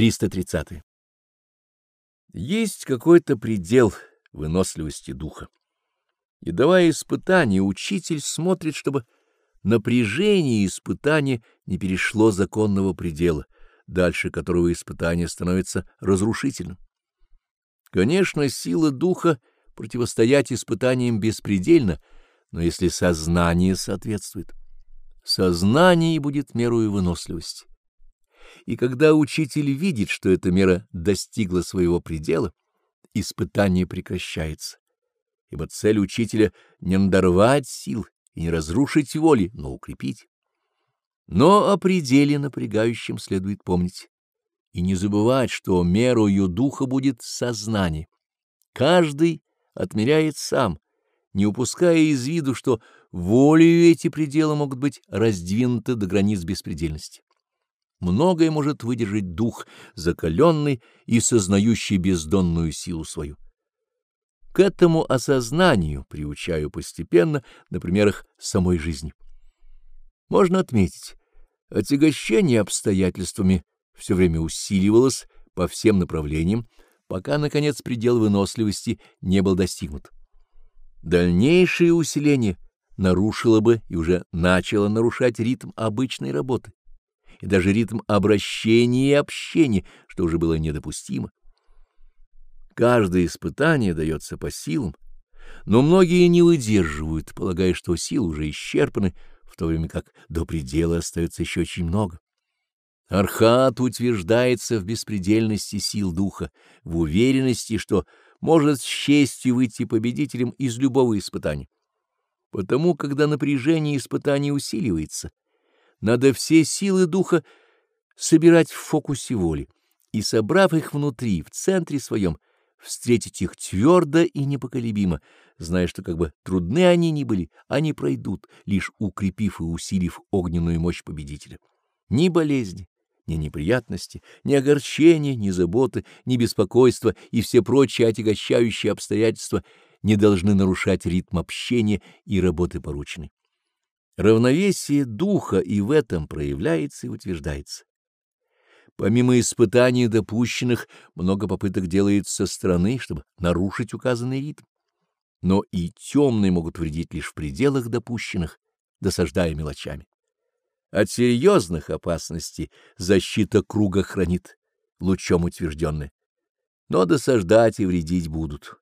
330. Есть какой-то предел выносливости духа. И давая испытания, учитель смотрит, чтобы напряжение испытания не перешло законного предела, дальше которого испытание становится разрушительным. Конечно, сила духа противостоять испытаниям беспредельна, но если сознание соответствует, сознание будет мерою выносливости. И когда учитель видит, что эта мера достигла своего предела, испытание прекращается. Ибо цель учителя — не надорвать сил и не разрушить воли, но укрепить. Но о пределе напрягающем следует помнить. И не забывать, что мерою духа будет сознание. Каждый отмеряет сам, не упуская из виду, что волею эти пределы могут быть раздвинуты до границ беспредельности. Многое может выдержать дух, закаленный и сознающий бездонную силу свою. К этому осознанию приучаю постепенно на примерах самой жизни. Можно отметить, отягощение обстоятельствами все время усиливалось по всем направлениям, пока, наконец, предел выносливости не был достигнут. Дальнейшее усиление нарушило бы и уже начало нарушать ритм обычной работы и даже ритм обращения и общения, что уже было недопустимо. Каждое испытание дается по силам, но многие не выдерживают, полагая, что силы уже исчерпаны, в то время как до предела остается еще очень много. Архат утверждается в беспредельности сил духа, в уверенности, что может с честью выйти победителем из любого испытания. Потому, когда напряжение испытания усиливается, надо все силы духа собирать в фокусе воли и, собрав их внутри, в центре своем, встретить их твердо и непоколебимо, зная, что как бы трудны они ни были, они пройдут, лишь укрепив и усилив огненную мощь победителя. Ни болезни, ни неприятности, ни огорчения, ни заботы, ни беспокойства и все прочие отягощающие обстоятельства не должны нарушать ритм общения и работы порученной. Равновесие духа и в этом проявляется и утверждается. Помимо испытаний допущенных, много попыток делается со стороны, чтобы нарушить указанный ритм. Но и темные могут вредить лишь в пределах допущенных, досаждая мелочами. От серьезных опасностей защита круга хранит, лучом утвержденная. Но досаждать и вредить будут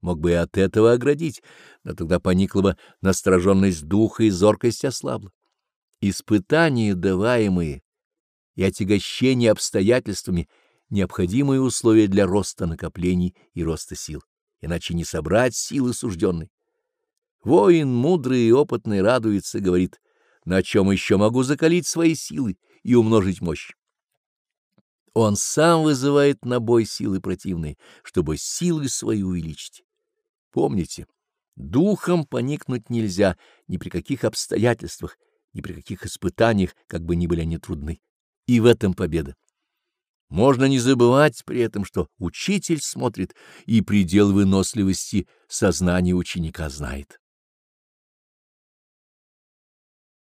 мог бы и от этого оградить, но тогда поникла бы настороженность духа и зоркость ослабла. Испытания, даваемые и отягощение обстоятельствами — необходимые условия для роста накоплений и роста сил, иначе не собрать силы сужденной. Воин мудрый и опытный радуется, говорит, на чем еще могу закалить свои силы и умножить мощь. Он сам вызывает на бой силы противные, чтобы силы свои увеличить. Помните, духом поникнуть нельзя ни при каких обстоятельствах, ни при каких испытаниях, как бы ни были они трудны. И в этом победа. Можно не забывать при этом, что учитель смотрит и предел выносливости сознания ученика знает.